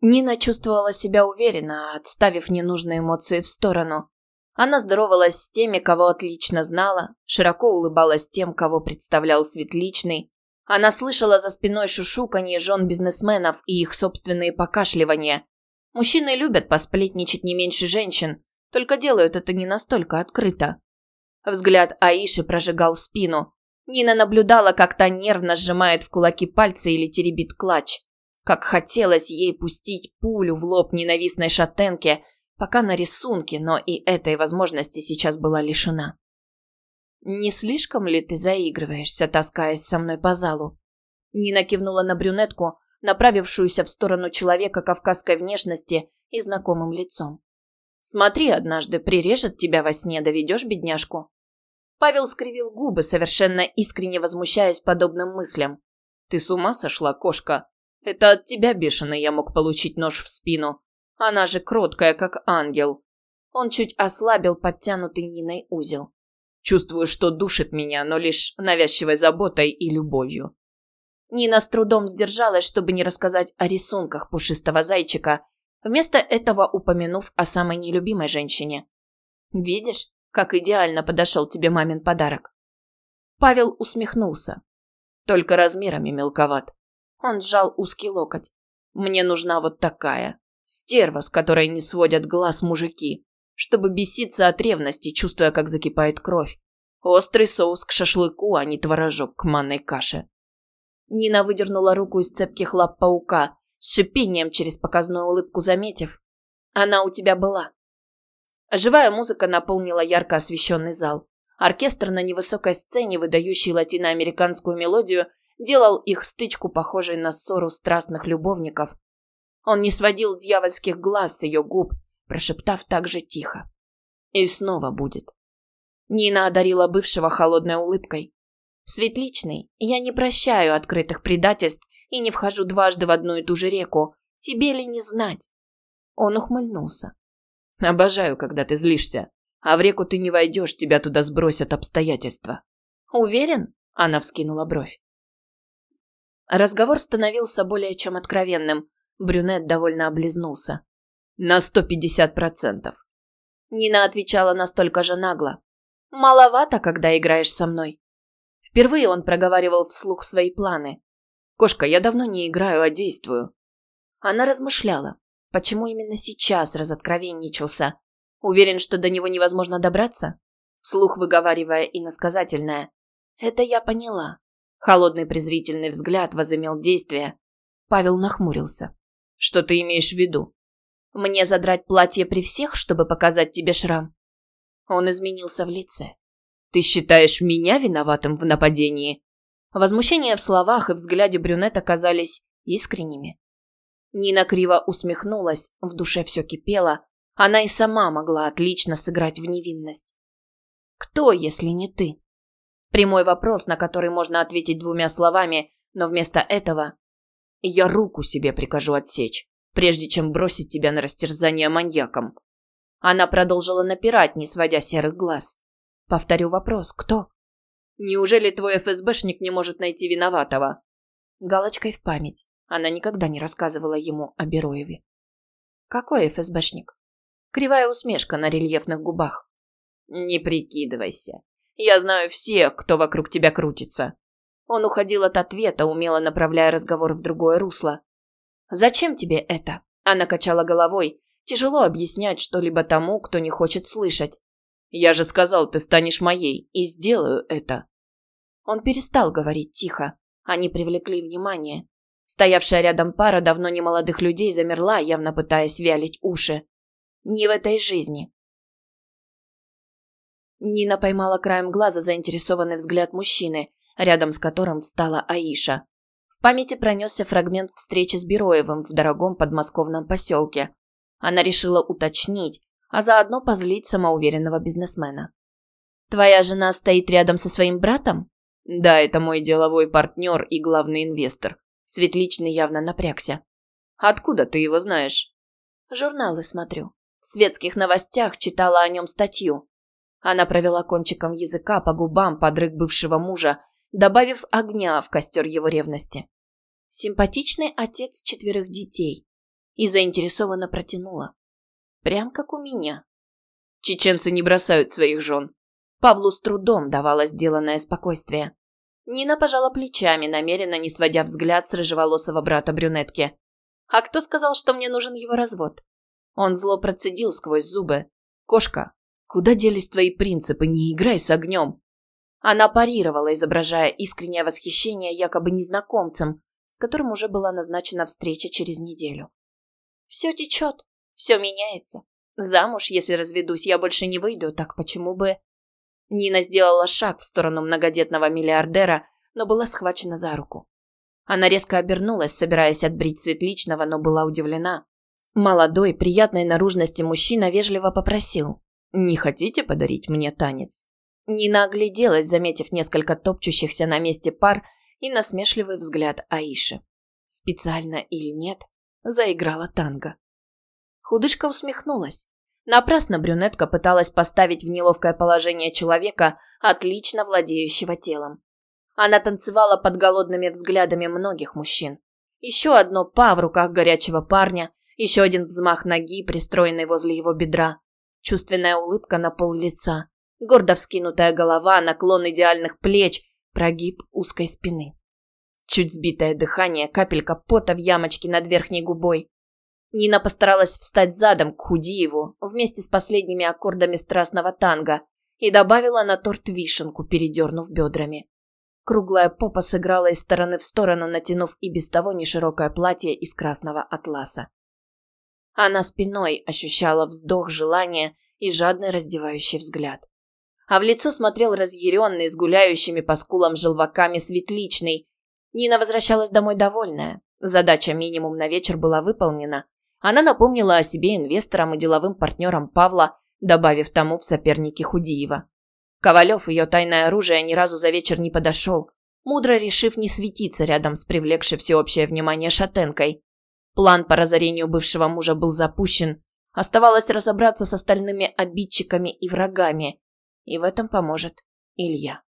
Нина чувствовала себя уверенно, отставив ненужные эмоции в сторону. Она здоровалась с теми, кого отлично знала, широко улыбалась тем, кого представлял Светличный. Она слышала за спиной шушуканье жен бизнесменов и их собственные покашливания. Мужчины любят посплетничать не меньше женщин, только делают это не настолько открыто. Взгляд Аиши прожигал спину. Нина наблюдала, как та нервно сжимает в кулаки пальцы или теребит клатч. Как хотелось ей пустить пулю в лоб ненавистной шатенке, пока на рисунке, но и этой возможности сейчас была лишена. «Не слишком ли ты заигрываешься, таскаясь со мной по залу?» Нина кивнула на брюнетку, направившуюся в сторону человека кавказской внешности и знакомым лицом. «Смотри, однажды прирежет тебя во сне, доведешь бедняжку?» Павел скривил губы, совершенно искренне возмущаясь подобным мыслям. «Ты с ума сошла, кошка? Это от тебя, бешеный, я мог получить нож в спину. Она же кроткая, как ангел». Он чуть ослабил подтянутый Ниной узел. Чувствую, что душит меня, но лишь навязчивой заботой и любовью. Нина с трудом сдержалась, чтобы не рассказать о рисунках пушистого зайчика, вместо этого упомянув о самой нелюбимой женщине. «Видишь, как идеально подошел тебе мамин подарок. Павел усмехнулся. Только размерами мелковат. Он сжал узкий локоть. Мне нужна вот такая. Стерва, с которой не сводят глаз мужики. Чтобы беситься от ревности, чувствуя, как закипает кровь. Острый соус к шашлыку, а не творожок к манной каше. Нина выдернула руку из цепких лап паука, с шипением через показную улыбку заметив. Она у тебя была. Живая музыка наполнила ярко освещенный зал. Оркестр на невысокой сцене, выдающий латиноамериканскую мелодию, делал их стычку похожей на ссору страстных любовников. Он не сводил дьявольских глаз с ее губ, прошептав так же тихо. «И снова будет». Нина одарила бывшего холодной улыбкой. «Светличный, я не прощаю открытых предательств и не вхожу дважды в одну и ту же реку. Тебе ли не знать?» Он ухмыльнулся. Обожаю, когда ты злишься. А в реку ты не войдешь, тебя туда сбросят обстоятельства. Уверен? Она вскинула бровь. Разговор становился более чем откровенным. Брюнет довольно облизнулся. На сто пятьдесят процентов. Нина отвечала настолько же нагло. «Маловато, когда играешь со мной». Впервые он проговаривал вслух свои планы. «Кошка, я давно не играю, а действую». Она размышляла. Почему именно сейчас разоткровенничался? Уверен, что до него невозможно добраться? Вслух выговаривая иносказательное. Это я поняла. Холодный презрительный взгляд возымел действие. Павел нахмурился. Что ты имеешь в виду? Мне задрать платье при всех, чтобы показать тебе шрам? Он изменился в лице. Ты считаешь меня виноватым в нападении? Возмущение в словах и взгляде брюнета казались искренними. Нина криво усмехнулась, в душе все кипело. Она и сама могла отлично сыграть в невинность. «Кто, если не ты?» Прямой вопрос, на который можно ответить двумя словами, но вместо этого «Я руку себе прикажу отсечь, прежде чем бросить тебя на растерзание маньяком». Она продолжила напирать, не сводя серых глаз. Повторю вопрос, кто? Неужели твой ФСБшник не может найти виноватого? Галочкой в память. Она никогда не рассказывала ему о Бероеве. «Какой ФСБшник?» Кривая усмешка на рельефных губах. «Не прикидывайся. Я знаю всех, кто вокруг тебя крутится». Он уходил от ответа, умело направляя разговор в другое русло. «Зачем тебе это?» Она качала головой. Тяжело объяснять что-либо тому, кто не хочет слышать. «Я же сказал, ты станешь моей, и сделаю это». Он перестал говорить тихо. Они привлекли внимание. Стоявшая рядом пара давно немолодых людей замерла, явно пытаясь вялить уши. Не в этой жизни. Нина поймала краем глаза заинтересованный взгляд мужчины, рядом с которым встала Аиша. В памяти пронесся фрагмент встречи с Бероевым в дорогом подмосковном поселке. Она решила уточнить, а заодно позлить самоуверенного бизнесмена. «Твоя жена стоит рядом со своим братом?» «Да, это мой деловой партнер и главный инвестор. Светличный явно напрягся. «Откуда ты его знаешь?» «Журналы смотрю. В светских новостях читала о нем статью». Она провела кончиком языка по губам подрык бывшего мужа, добавив огня в костер его ревности. Симпатичный отец четверых детей. и заинтересованно протянула. Прям как у меня. Чеченцы не бросают своих жен. Павлу с трудом давалось сделанное спокойствие. Нина пожала плечами, намеренно не сводя взгляд с рыжеволосого брата брюнетки. «А кто сказал, что мне нужен его развод?» Он зло процедил сквозь зубы. «Кошка, куда делись твои принципы? Не играй с огнем!» Она парировала, изображая искреннее восхищение якобы незнакомцем, с которым уже была назначена встреча через неделю. «Все течет, все меняется. Замуж, если разведусь, я больше не выйду, так почему бы...» Нина сделала шаг в сторону многодетного миллиардера, но была схвачена за руку. Она резко обернулась, собираясь отбрить Светличного, но была удивлена. Молодой, приятной наружности мужчина вежливо попросил. «Не хотите подарить мне танец?» Нина огляделась, заметив несколько топчущихся на месте пар и насмешливый взгляд Аиши. Специально или нет, заиграла танго. Худышка усмехнулась. Напрасно брюнетка пыталась поставить в неловкое положение человека, отлично владеющего телом. Она танцевала под голодными взглядами многих мужчин. Еще одно па в руках горячего парня, еще один взмах ноги, пристроенный возле его бедра. Чувственная улыбка на пол лица, гордо вскинутая голова, наклон идеальных плеч, прогиб узкой спины. Чуть сбитое дыхание, капелька пота в ямочке над верхней губой. Нина постаралась встать задом к Худиеву вместе с последними аккордами страстного танго и добавила на торт вишенку, передернув бедрами. Круглая попа сыграла из стороны в сторону, натянув и без того неширокое платье из красного атласа. Она спиной ощущала вздох желания и жадный раздевающий взгляд. А в лицо смотрел разъяренный, с гуляющими по скулам желваками светличный. Нина возвращалась домой довольная. Задача минимум на вечер была выполнена. Она напомнила о себе инвесторам и деловым партнерам Павла, добавив тому в соперники Худиева. Ковалев, ее тайное оружие, ни разу за вечер не подошел, мудро решив не светиться рядом с привлекшей всеобщее внимание шатенкой. План по разорению бывшего мужа был запущен, оставалось разобраться с остальными обидчиками и врагами, и в этом поможет Илья.